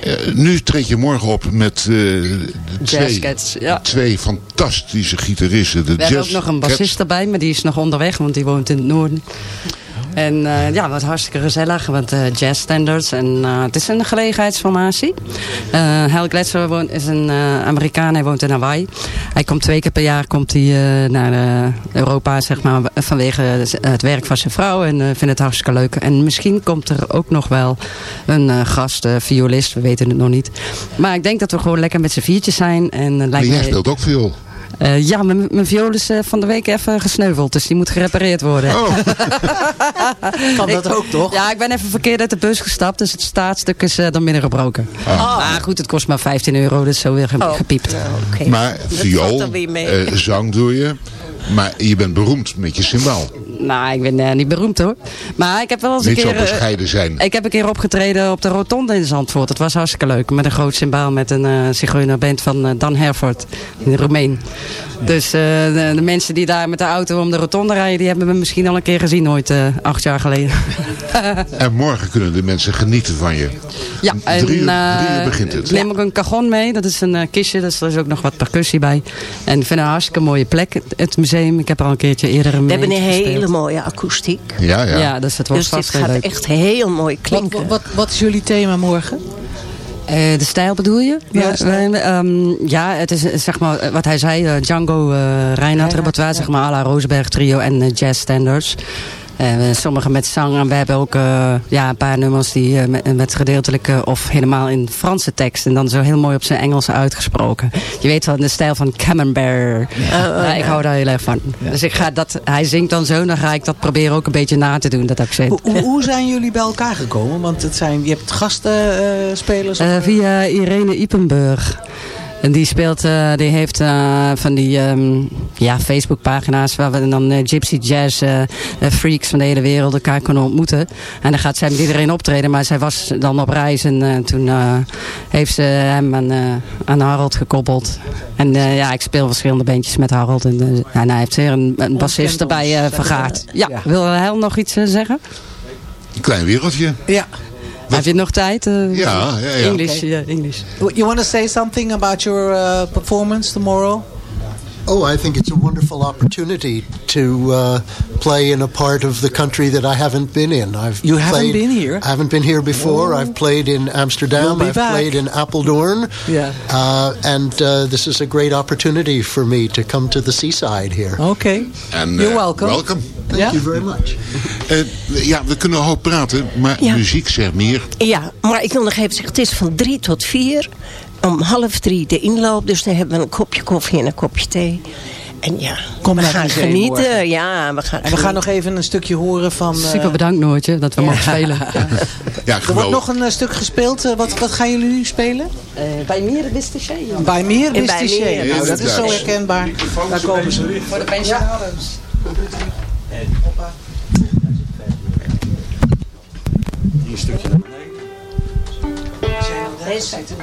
eh, nu treed je morgen op met eh, de twee, ja. twee fantastische gitaristen. De We hebben ook nog een Cats. bassist erbij, maar die is nog onderweg, want die woont in het noorden. En eh, ja, wat hartstikke gezellig, wat eh jazzstandards. En eh, het is een gelegenheidsformatie. Hal Gletser woont, is een Amerikaan, hij woont in Hawaii. Hij komt twee keer per jaar komt hij, naar Europa, zeg maar, vanwege het werk van zijn vrouw. En vindt het hartstikke leuk. En misschien komt er ook nog wel een gast, violist, we weten het nog niet. Maar ik denk dat we gewoon lekker met z'n viertjes zijn. En, Maar lijkt jij speelt ook viool. Eh, ja, mijn, mijn viool is eh, van de week even gesneuveld. Dus die moet gerepareerd worden. Oh, Kan dat Ik- ook, toch? Ja, ik ben even verkeerd uit de bus gestapt. Dus het staatstuk is eh dan midden gebroken. Maar goed, het kost maar 15 euro. Dus zo weer Oh, gepiept. oké. maar viool, eh, zang doe je. Maar je bent beroemd met je cymbaal. Nou, ik ben eh, niet beroemd hoor. Maar ik heb wel eens Niet een zo keer... eh, bescheiden zijn. ik heb een keer opgetreden op de Rotonde in Zandvoort. Dat was hartstikke leuk. Met een groot symbaal met een uh, zigeunerband van eh, Dan Herford. In Roemeen. Dus eh, de, de mensen die daar met de auto om de Rotonde rijden... die hebben me misschien al een keer gezien ooit, eh, acht jaar geleden. En morgen kunnen de mensen genieten van je. Ja, en Drie uur- eh, drie uur begint het. neem ook een cajon mee. Dat is een eh, kistje, dus er is ook nog wat percussie bij. En ik vind het een hartstikke mooie plek, het- museum. Ik heb er al een keertje eerder een We hebben een gespeeld. Hele mooie akoestiek. Ja, ja. Ja, dus het wordt Dus vast heel gaat leuk. echt heel mooi Wat, klinken. wat, wat, wat is jullie thema morgen? Eh, de stijl bedoel je? Ja, Ja, ehm, ja het is eh, zeg maar eh, wat hij zei, Django Reinhardt repertoire, zeg maar, à la Rosenberg trio en jazz standards. Eh, sommige met zang en we hebben ook eh, ja, een paar nummers die eh, met, met gedeeltelijk eh, of helemaal in Franse tekst en dan zo heel mooi op zijn Engels uitgesproken. Je weet wel, in de stijl van Camembert. Ja, ik hou daar heel erg van. Dus ik ga dat, hij zingt dan zo, dan ga ik dat proberen ook een beetje na te doen, dat accent. Hoe, hoe, hoe zijn jullie bij elkaar gekomen? Want het zijn, je hebt gastenspelers. Via Irene Ipenburg. En die speelt, eh, die heeft eh, van die ehm, ja, Facebookpagina's waar we dan eh, Gypsy Jazz freaks van de hele wereld elkaar kunnen ontmoeten. En dan gaat zij met iedereen optreden, maar zij was dan op reis en eh, toen eh, heeft ze hem aan, eh, aan Harold gekoppeld. En eh, ja, ik speel verschillende bandjes met Harold en, en hij heeft weer een, een bassist erbij eh, vergaard. Ja, wil hij nog iets zeggen? Een klein wereldje. ja. Heb je nog tijd? eh? Ja, ja, ja. English, Oké. ja, English. You want to say something about your uh, performance tomorrow? Oh, I think it's a wonderful opportunity to uh, play in a part of the country that I haven't been in. I've You haven't played- been here? I haven't been here before. Oh. I've played in You'll Amsterdam. be I've back. played in Apeldoorn. Yeah. Uh, and uh, this is a great opportunity for me to come to the seaside here. Okay. You're eh, welcome. Welcome. Thank Ja? you very much. Eh, ja, we kunnen een hoop praten, maar Ja. muziek zegt meer. Ja, maar ik wil nog even zeggen, het is van drie tot vier om half drie de inloop. Dus dan hebben we een kopje koffie en een kopje thee. En ja, Kom we gaan genieten. Ja, we gaan en we gaan nog even een stukje horen van... Super eh, bedankt Noortje, dat we mogen spelen. Ja. er wordt nog een eh, stuk gespeeld. Eh, wat, wat gaan jullie nu spelen? bij meer Wistiché. Bij meer Wistiché. Dat is zo herkenbaar. Daar komen ze. Voor de pensionaris. Hier een stukje. 没事，这不。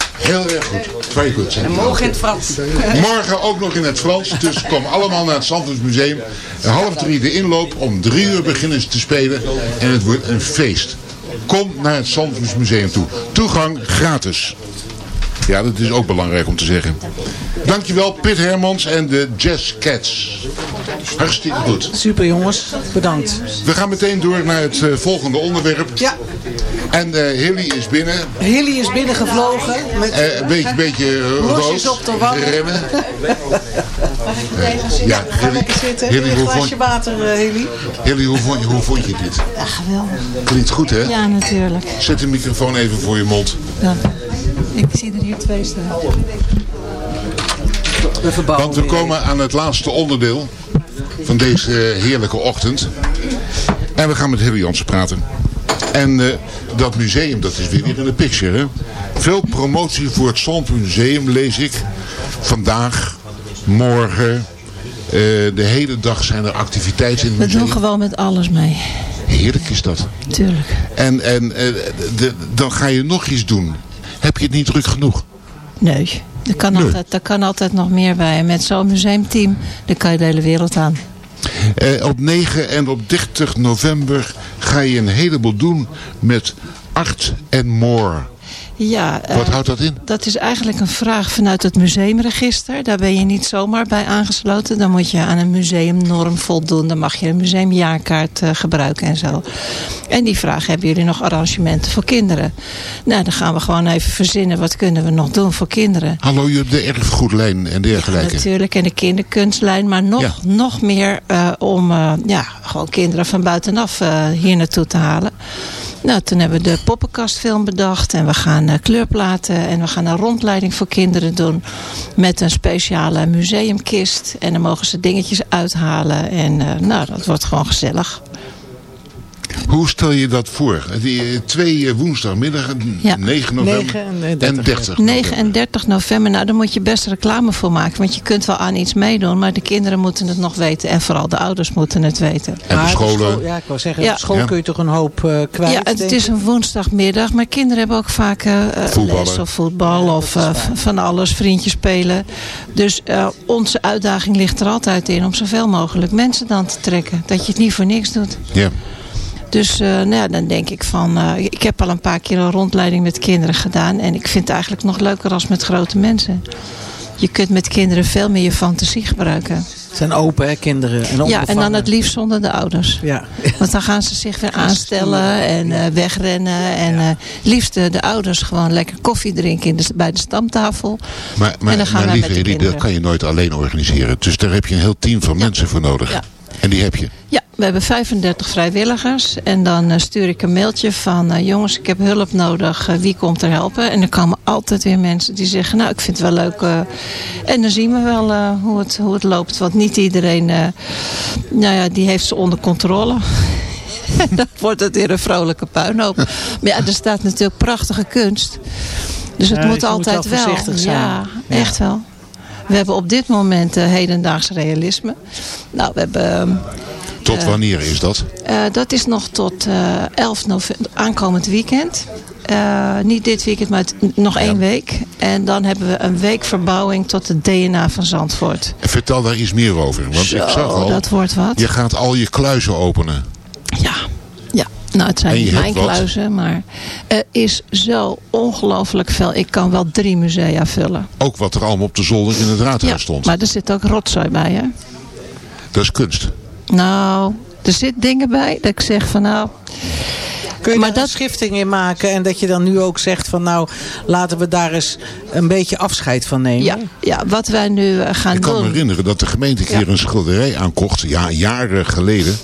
heel erg goed. Very goed. En morgen in het Frans. Morgen ook nog in het Frans. Dus kom allemaal naar het Zandvoortsmuseum. Half drie de inloop. Om drie uur beginnen ze te spelen. En het wordt een feest. Kom naar het Zandvoortsmuseum toe. Toegang gratis. Ja, dat is ook belangrijk om te zeggen. Dankjewel Pit Hermans en de Jazz Cats. Hartstikke goed. Super jongens, bedankt. We gaan meteen door naar het eh, volgende onderwerp. Ja. En eh Hilly is binnen. Hilly is binnengevlogen. Met Eh, een beetje, beetje eh, op de wangen. Remmen. Ja, Ga Hilly, lekker zitten. Hilly, een vond, glaasje water, Hilly? Hilly, hoe vond, je, hoe vond je dit? Ja, geweldig. Vind je het goed, hè? Ja, natuurlijk. Zet de microfoon even voor je mond. Ja. Ik zie er hier twee staan. Want we komen aan het laatste onderdeel van deze heerlijke ochtend. En we gaan met Hilly Jansen praten. En eh, dat museum, dat is weer in de picture. Hè? Veel promotie voor het Zandvoort Museum lees ik. Vandaag, morgen, de hele dag zijn er activiteiten in het We museum. doen gewoon met alles mee. Heerlijk is dat. Tuurlijk. En, en eh, de, dan ga je nog iets doen. Heb je het niet druk genoeg? Nee. Er kan, altijd, er kan altijd nog meer bij. En met zo'n museumteam, dan kan je de hele wereld aan. Eh, op 9 en op 30 november ga je een heleboel doen met Art and More. Ja, Wat eh, houdt dat in? Dat is eigenlijk een vraag vanuit het museumregister. Daar ben je niet zomaar bij aangesloten. Dan moet je aan een museumnorm voldoen. Dan mag je een museumjaarkaart eh, gebruiken en zo. En die vraag, hebben jullie nog arrangementen voor kinderen? Nou, dan gaan we gewoon even verzinnen. Wat kunnen we nog doen voor kinderen? Hallo, je hebt de erfgoedlijn en dergelijke. Natuurlijk, en de kinderkunstlijn. Maar nog, Ja. nog meer eh, om ja, gewoon kinderen van buitenaf hier naartoe te halen. Nou, toen hebben we de poppenkastfilm bedacht. En we gaan eh, kleurplaten. En we gaan een rondleiding voor kinderen doen. Met een speciale museumkist. En dan mogen ze dingetjes uithalen. En eh, nou, dat wordt gewoon gezellig. Hoe stel je dat voor? Die eh, twee eh, woensdagmiddagen, Ja. 9 november 9 en en 30 9 en 30 november, nou daar moet je best reclame voor maken. Want je kunt wel aan iets meedoen, maar de kinderen moeten het nog weten. En vooral de ouders moeten het weten. Maar school- ja, ik wou zeggen, Ja. op school Ja. kun je toch een hoop eh, kwijt. Ja, het, is een woensdagmiddag, maar kinderen hebben ook vaak eh, eh, les of voetbal of eh, van alles, vriendjes spelen. Dus eh, onze uitdaging ligt er altijd in om zoveel mogelijk mensen dan te trekken. Dat je het niet voor niks doet. Ja. Dus eh, nou ja, dan denk ik van, eh, ik heb al een paar keer een rondleiding met kinderen gedaan. En ik vind het eigenlijk nog leuker als met grote mensen. Je kunt met kinderen veel meer je fantasie gebruiken. Het zijn open, hè, kinderen. En Ja, en dan het liefst zonder de ouders. Ja. Want dan gaan ze zich weer aanstellen en eh, wegrennen. En eh liefst de, de ouders gewoon lekker koffie drinken in de, bij de stamtafel. Maar, maar, en dan gaan maar wij lieve met de Hedy, dat kan je nooit alleen organiseren. Dus daar heb je een heel team van mensen voor nodig. Ja. En die heb je. Ja, we hebben 35 vrijwilligers. En dan eh, stuur ik een mailtje van... eh, jongens, ik heb hulp nodig. eh, wie komt er helpen? En er komen altijd weer mensen die zeggen... nou, ik vind het wel leuk. en dan zien we wel eh, hoe, het, hoe het loopt. Want niet iedereen... eh, nou ja, die heeft ze onder controle. En dan wordt het weer een vrolijke puinhoop. Maar ja, er staat natuurlijk prachtige kunst. Dus het Ja, moet altijd wel zijn. Ja. echt wel. We hebben op dit moment eh, hedendaags realisme. Nou, we hebben... ehm, Tot eh, wanneer is dat? eh, dat is nog tot eh 11 november, aankomend weekend. Niet dit weekend, maar nog één week. En dan hebben we een week verbouwing tot het DNA van Zandvoort. Vertel daar iets meer over. Want Zo, ik zag al, dat wordt wat. je gaat al je kluizen openen. Ja, nou het zijn niet mijn wat. kluizen, maar er is zo ongelooflijk veel. Ik kan wel drie musea vullen. Ook wat er allemaal op de zolder in het raadhuis Ja, stond. maar er zit ook rotzooi bij, hè? Dat is kunst. Nou, er zit dingen bij dat ik zeg van nou... Kun je daar een schifting in maken en dat je dan nu ook zegt van nou laten we daar eens een beetje afscheid van nemen? Ja, ja wat wij nu eh, gaan Ik kan doen... me herinneren dat de gemeente een keer een schilderij aankocht. Ja, jaren geleden.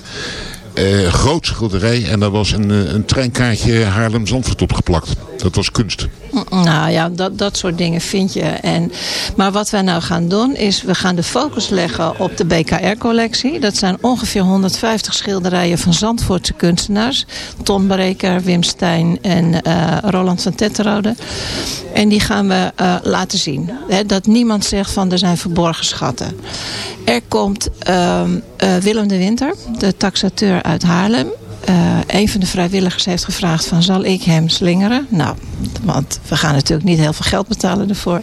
Eh, groot schilderij. En daar was een, eh, een treinkaartje Haarlem-Zandvoort opgeplakt. Dat was kunst. Nou ja, dat, dat soort dingen vind je. En, maar wat wij nou gaan doen is, we gaan de focus leggen op de BKR-collectie. Dat zijn ongeveer 150 schilderijen van Zandvoortse kunstenaars. Ton Breker, Wim Stein en eh, Roland van Tetterode. En die gaan we laten zien. Dat niemand zegt van er zijn verborgen schatten. Er komt ehm, eh, Willem de Winter, de taxateur uit Haarlem. Eh, een van de vrijwilligers heeft gevraagd van zal ik hem slingeren? Nou, want we gaan natuurlijk niet heel veel geld betalen ervoor.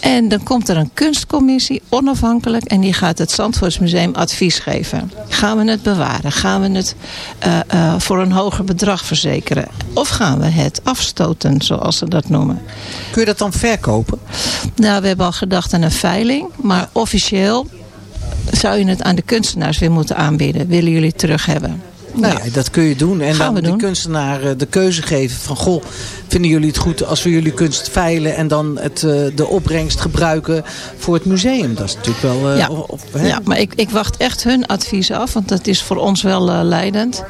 En dan komt er een kunstcommissie, onafhankelijk, en die gaat het Zandvoortsmuseum advies geven. Gaan we het bewaren? Gaan we het eh, eh, voor een hoger bedrag verzekeren? Of gaan we het afstoten, zoals ze dat noemen? Kun je dat dan verkopen? Nou, we hebben al gedacht aan een veiling, maar officieel zou je het aan de kunstenaars weer moeten aanbieden. Willen jullie het terug hebben? Nou ja, dat kun je doen. En Gaan dan de doen. kunstenaar eh, de keuze geven van... Goh, vinden jullie het goed als we jullie kunst veilen... en dan het, eh, de opbrengst gebruiken voor het museum? Dat is natuurlijk wel... eh, Ja. hè? Ja, maar ik, ik wacht echt hun advies af, want dat is voor ons wel leidend.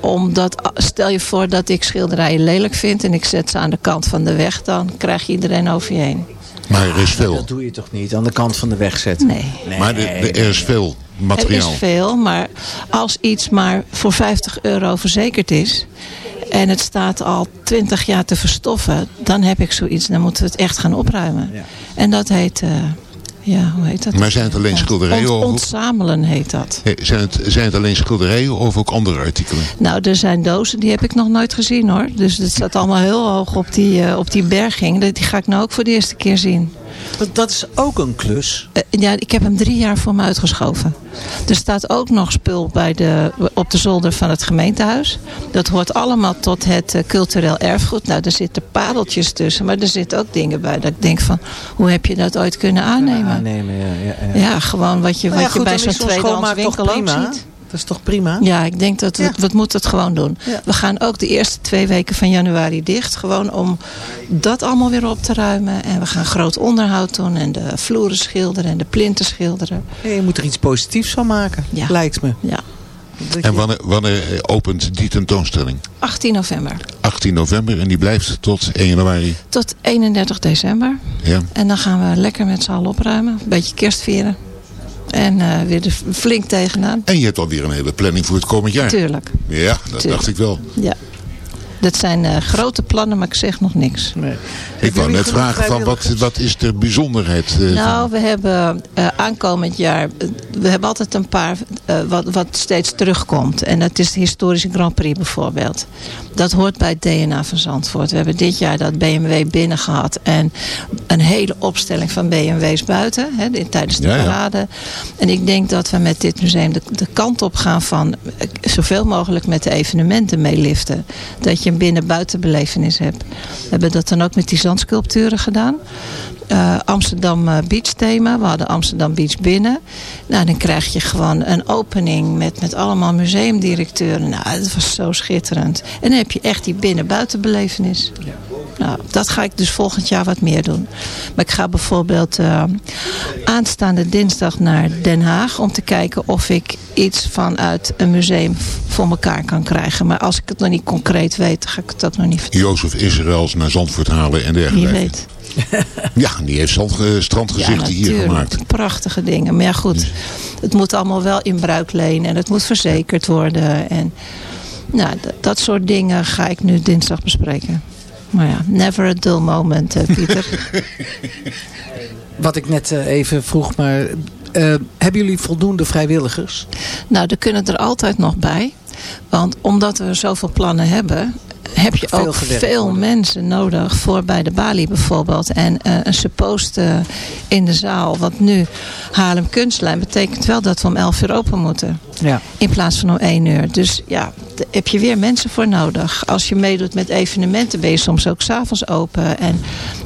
Omdat, stel je voor dat ik schilderijen lelijk vind en ik zet ze aan de kant van de weg, dan krijg je iedereen over je heen. Maar er is veel. Dat doe je toch niet aan de kant van de weg zetten? Nee. maar de, de- er is veel materiaal. Er is veel, maar als iets maar voor 50 euro verzekerd is... en het staat al 20 jaar te verstoffen... dan heb ik zoiets, dan moeten we het echt gaan opruimen. En dat heet eh, Ja, hoe heet dat? Maar zijn het alleen schilderijen? Ont- ontzamelen heet dat. Zijn, het, zijn het alleen schilderijen of ook andere artikelen? Nou, er zijn dozen, die heb ik nog nooit gezien hoor. Dus het staat allemaal heel hoog op die, eh, op die berging. Dat- Die ga ik nou ook voor de eerste keer zien. Dat, dat is ook een klus. Eh, ja, ik heb hem drie jaar voor me uitgeschoven. Er staat ook nog spul bij de, op de zolder van het gemeentehuis. Dat hoort allemaal tot het eh, cultureel erfgoed. Nou, er zitten pareltjes tussen, maar er zitten ook dingen bij. Dat ik denk van, hoe heb je dat ooit kunnen aannemen? Aannemen, ja. ja, ja. Ja, gewoon wat je, Nou wat je bij zo'n tweedehands winkel ook ziet. Dat is toch prima? Ja, ik denk dat we, we moeten het gewoon doen. We gaan ook de eerste twee weken van januari dicht. Gewoon om dat allemaal weer op te ruimen. En we gaan groot onderhoud doen. En de vloeren schilderen en de plinten schilderen. Ja, je moet er iets positiefs van maken, lijkt me. Ja. En wanneer, wanneer eh, opent die tentoonstelling? 18 november 18 november en die blijft tot 1 januari. tot 31 december. Ja. En dan gaan we lekker met z'n allen opruimen. Een beetje kerst vieren. En eh, weer er flink tegenaan. En je hebt alweer een hele planning voor het komend jaar. Tuurlijk. Ja, dat Tuurlijk. dacht ik wel. Ja. Dat zijn eh, grote plannen, maar ik zeg nog niks. Ik wou net vragen van wat, wat is de bijzonderheid? eh, Nou, we hebben eh, aankomend jaar, we hebben altijd een paar eh, wat, wat steeds terugkomt. En dat is de historische Grand Prix bijvoorbeeld. Dat hoort bij het DNA van Zandvoort. We hebben dit jaar dat BMW binnen gehad. En een hele opstelling van BMW's buiten, hè, in- tijdens de Ja, ja. parade. En ik denk dat we met dit museum de, de kant op gaan van zoveel mogelijk met de evenementen meeliften. Dat je binnen-buitenbelevenis hebt. We hebben dat dan ook met die zandsculpturen gedaan. Eh, Amsterdam eh, Beach thema. We hadden Amsterdam Beach binnen. Nou, dan krijg je gewoon een opening met, met allemaal museumdirecteuren. Nou, dat was zo schitterend. En dan heb je echt die binnen-buitenbelevenis. Nou, dat ga ik dus volgend jaar wat meer doen. Maar ik ga bijvoorbeeld eh, aanstaande dinsdag naar Den Haag... om te kijken of ik iets vanuit een museum voor elkaar kan krijgen. Maar als ik het nog niet concreet weet, ga ik het ook nog niet vertellen. Jozef Israëls naar Zandvoort halen en Wie dergelijke. weet. Ja, die heeft zand, eh, strandgezichten hier natuurlijk. gemaakt. Prachtige dingen. Maar ja goed, het moet allemaal wel in bruikleen en het moet verzekerd worden. En nou, dat soort dingen ga ik nu dinsdag bespreken. Maar ja, never a dull moment, eh, Pieter. Wat ik net eh, even vroeg, maar eh, hebben jullie voldoende vrijwilligers? nou, er kunnen er altijd nog bij. Want omdat we zoveel plannen hebben, heb je Veel ook veel worden. mensen nodig voor bij de balie bijvoorbeeld. En eh, een suppost eh, in de zaal, wat nu Haarlem Kunstlijn, betekent wel dat we om 11 uur open moeten. Ja. In plaats van om 1 uur. Dus ja, daar heb je weer mensen voor nodig. Als je meedoet met evenementen ben je soms ook s'avonds open. En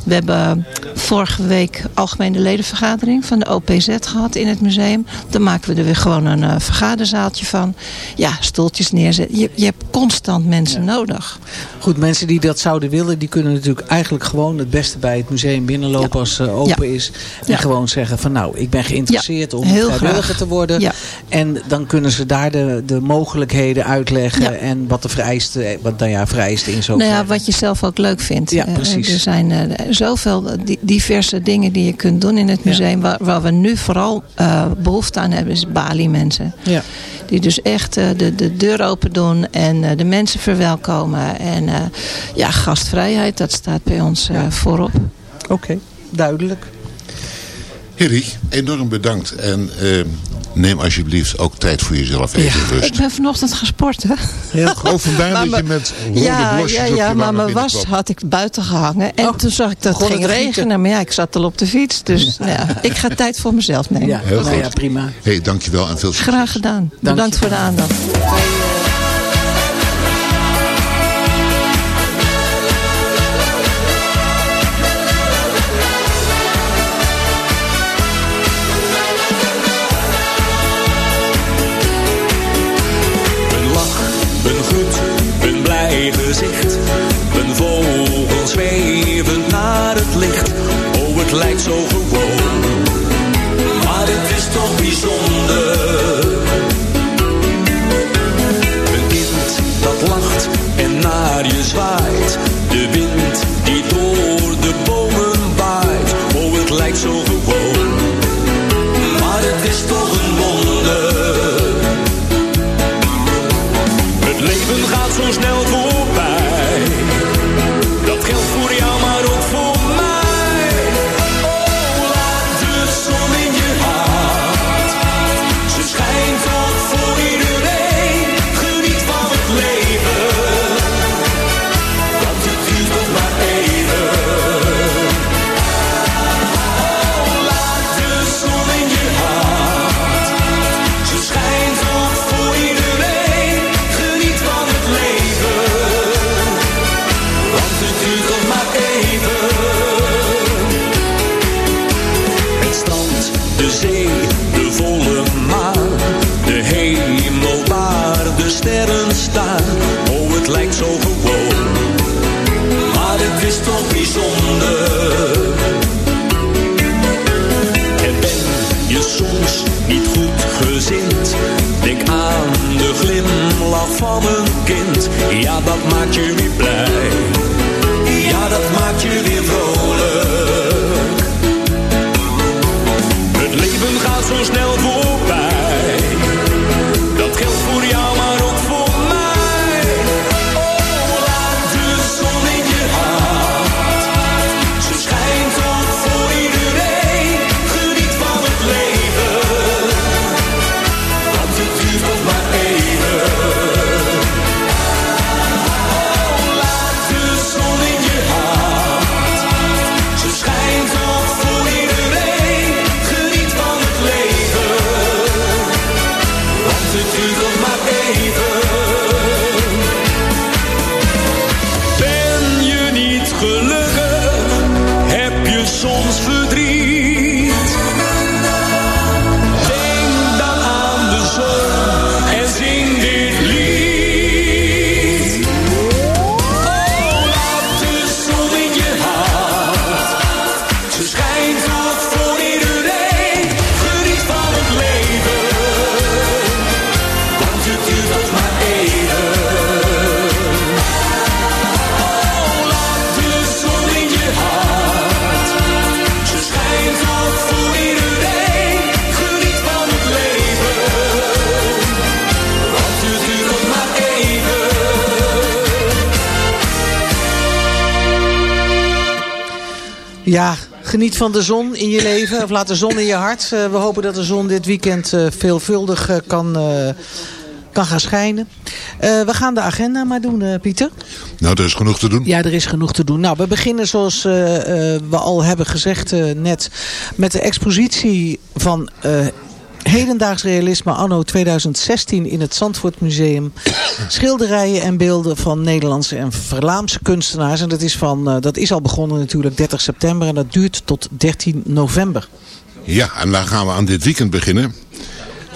we hebben vorige week algemene ledenvergadering van de OPZ gehad in het museum. Dan maken we er weer gewoon een eh, vergaderzaaltje van. Ja, stoeltjes neerzetten. Je, je hebt constant mensen nodig. Goed, mensen die dat zouden willen, die kunnen natuurlijk eigenlijk gewoon het beste bij het museum binnenlopen als het open is. En gewoon zeggen van nou, ik ben geïnteresseerd om heel vrijwilliger te worden. En dan kunnen ze daar de, de mogelijkheden uitleggen en wat de vereisten, wat dan ja, vereisten in zo'n Nou ja, wat je zelf ook leuk vindt. Ja, Eh, precies. Er zijn eh, zoveel di- diverse dingen die je kunt doen in het museum. Waar, waar we nu vooral eh, behoefte aan hebben, is Bali-mensen. Ja. Die dus echt de, de deur open doen en de mensen verwelkomen. En ja, gastvrijheid, dat staat bij ons voorop. Oké, duidelijk. Hilly, enorm bedankt. En eh, neem alsjeblieft ook tijd voor jezelf even rust. Ik ben vanochtend gesport, hè? Heel goed. Oh, vandaar Maar dat je me- met rode ja, blosjes ja, op je ja, maar mijn was had ik buiten gehangen. En toen zag ik dat het ging regenen. Maar ja, ik zat al op de fiets. Dus nou ja, ik ga tijd voor mezelf nemen. Ja, Heel nou goed. ja, prima. Hey, dankjewel en veel succes. Graag gedaan. Bedankt voor de aandacht. Lijkt zo gewoon. Ja, dat maakt je geniet van de zon in je leven. Of laat de zon in je hart. Eh, we hopen dat de zon dit weekend eh, veelvuldig eh, kan, kan gaan schijnen. We gaan de agenda maar doen, Pieter. Nou, er is genoeg te doen. Ja, er is genoeg te doen. Nou, we beginnen zoals we al hebben gezegd net met de expositie van hedendaags realisme anno 2016 in het Zandvoort Museum. Schilderijen en beelden van Nederlandse en Verlaamse kunstenaars. En dat is, van, eh, dat is al begonnen natuurlijk 30 september en dat duurt tot 13 november. Ja, en daar gaan we aan dit weekend beginnen.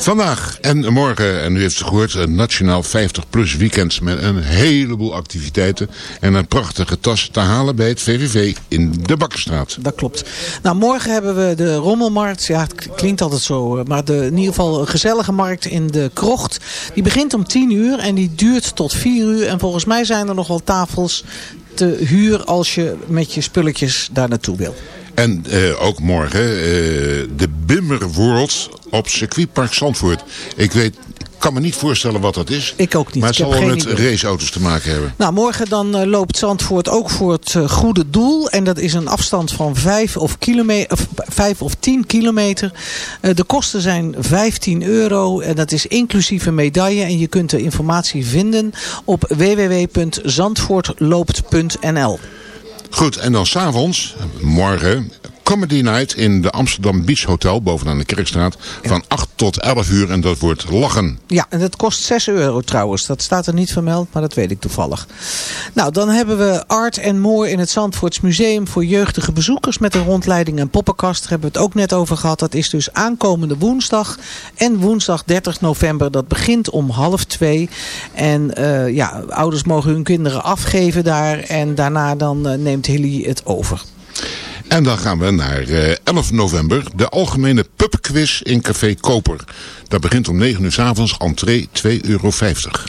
Vandaag en morgen, en u heeft het gehoord, een Nationaal 50-plus weekend met een heleboel activiteiten. En een prachtige tas te halen bij het VVV in de Bakkerstraat. Dat klopt. Nou, morgen hebben we de Rommelmarkt. Ja, het klinkt altijd zo. Maar de, in ieder geval een gezellige markt in de Krocht. Die begint om 10 uur en die duurt tot 4 uur. En volgens mij zijn er nog wel tafels te huur als je met je spulletjes daar naartoe wil. En eh, ook morgen eh, de Bimmer World op circuitpark Zandvoort. Ik weet, ik kan me niet voorstellen wat dat is. Ik ook niet. Maar het zal wel met idee. raceauto's te maken hebben. Nou, morgen dan eh, loopt Zandvoort ook voor het goede doel. En dat is een afstand van 5 of, kilome- of, 5 of 10 kilometer. De kosten zijn 15 euro. En dat is inclusief een medaille. En je kunt de informatie vinden op www.zandvoortloopt.nl Goed, en dan s'avonds, morgen, Comedy Night in de Amsterdam Beach Hotel bovenaan de Kerkstraat. Van 8 tot 11 uur en dat wordt lachen. Ja, en dat kost 6 euro trouwens. Dat staat er niet vermeld, maar dat weet ik toevallig. Nou, dan hebben we Art and More in het Zandvoorts Museum voor jeugdige bezoekers met een rondleiding en poppenkast. Daar hebben we het ook net over gehad. Dat is dus aankomende woensdag en woensdag 30 november. Dat begint om half twee. En eh, ja, ouders mogen hun kinderen afgeven daar en daarna dan eh, neemt Hilly het over. En dan gaan we naar eh, 11 november, de algemene pubquiz in Café Koper. Dat begint om 9 uur s avonds, entree 2,50 euro.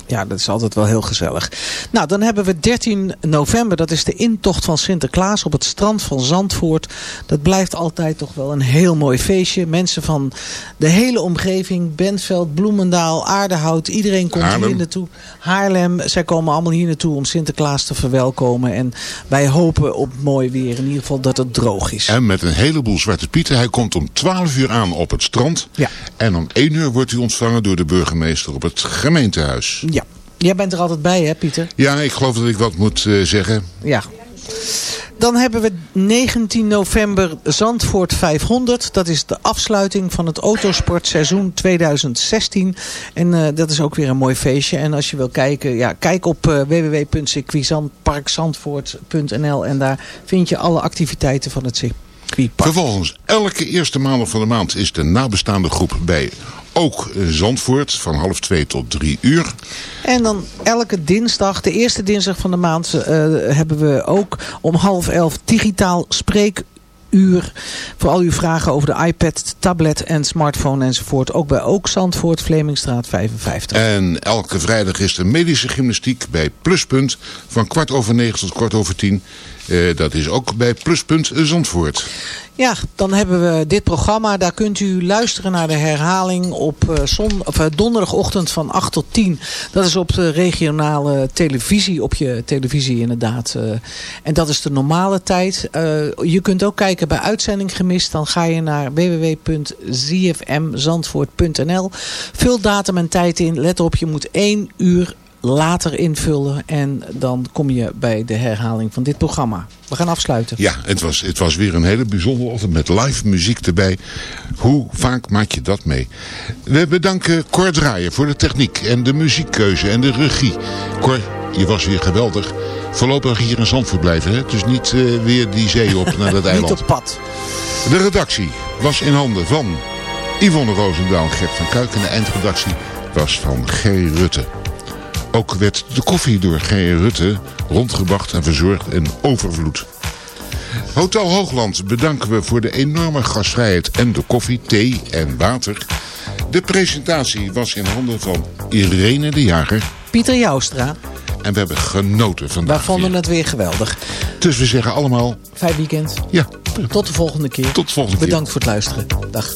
Ja, dat is altijd wel heel gezellig. Nou, dan hebben we 13 november. Dat is de intocht van Sinterklaas op het strand van Zandvoort. Dat blijft altijd toch wel een heel mooi feestje. Mensen van de hele omgeving, Bentveld, Bloemendaal, Aardehout. Iedereen komt Haarlem. hier naartoe. Haarlem, zij komen allemaal hier naartoe om Sinterklaas te verwelkomen. En wij hopen op mooi weer. In ieder geval dat het droog is. En met een heleboel zwarte pieten. Hij komt om 12 uur aan op het strand. Ja. En om 1 uur wordt hij ontvangen door de burgemeester op het gemeentehuis. Ja. Jij bent er altijd bij, hè, Pieter? Ja, ik geloof dat ik wat moet eh, zeggen. Ja. Dan hebben we 19 november Zandvoort 500. Dat is de afsluiting van het autosportseizoen 2016. En eh, dat is ook weer een mooi feestje. En als je wil kijken, ja, kijk op uh, en daar vind je alle activiteiten van het circuitpark. Vervolgens, elke eerste maandag van de maand is de nabestaande groep bij ook Zandvoort van half twee tot drie uur. En dan elke dinsdag, de eerste dinsdag van de maand, eh, hebben we ook om half elf digitaal spreekuur uur voor al uw vragen over de iPad, tablet en smartphone enzovoort. Ook bij Ook Zandvoort, Vlemingstraat 55. En elke vrijdag is er medische gymnastiek bij Pluspunt van kwart over negen tot kwart over tien. Eh, dat is ook bij Pluspunt Zandvoort. Ja, dan hebben we dit programma. Daar kunt u luisteren naar de herhaling op eh, zon, of, eh, donderdagochtend van 8 tot 10. Dat is op de regionale televisie, op je televisie inderdaad. en dat is de normale tijd. Je kunt ook kijken bij uitzending gemist. Dan ga je naar www.zfmzandvoort.nl Vul datum en tijd in. Let op, je moet één uur later invullen. En dan kom je bij de herhaling van dit programma. We gaan afsluiten. Ja, het was, het was weer een hele bijzondere ochtend met live muziek erbij. Hoe vaak maak je dat mee? We bedanken Cor Draaien voor de techniek en de muziekkeuze en de regie. Cor, je was weer geweldig. Voorlopig hier in Zandvoort blijven, hè? Dus niet eh, weer die zee op naar dat eiland. Niet op pad. De redactie was in handen van Yvonne Roosendaal, Gert van Kuik. En de eindredactie was van Gerry Rutte. Ook werd de koffie door Gerry Rutte rondgebracht en verzorgd in overvloed. Hotel Hoogland bedanken we voor de enorme gastvrijheid en de koffie, thee en water. De presentatie was in handen van Irene de Jager. Pieter Joustra. En we hebben genoten vandaag. Wij vonden het weer geweldig. Dus we zeggen allemaal... Fijn weekend. Ja. Tot de volgende keer. Tot de volgende keer. Bedankt voor het luisteren. Dag.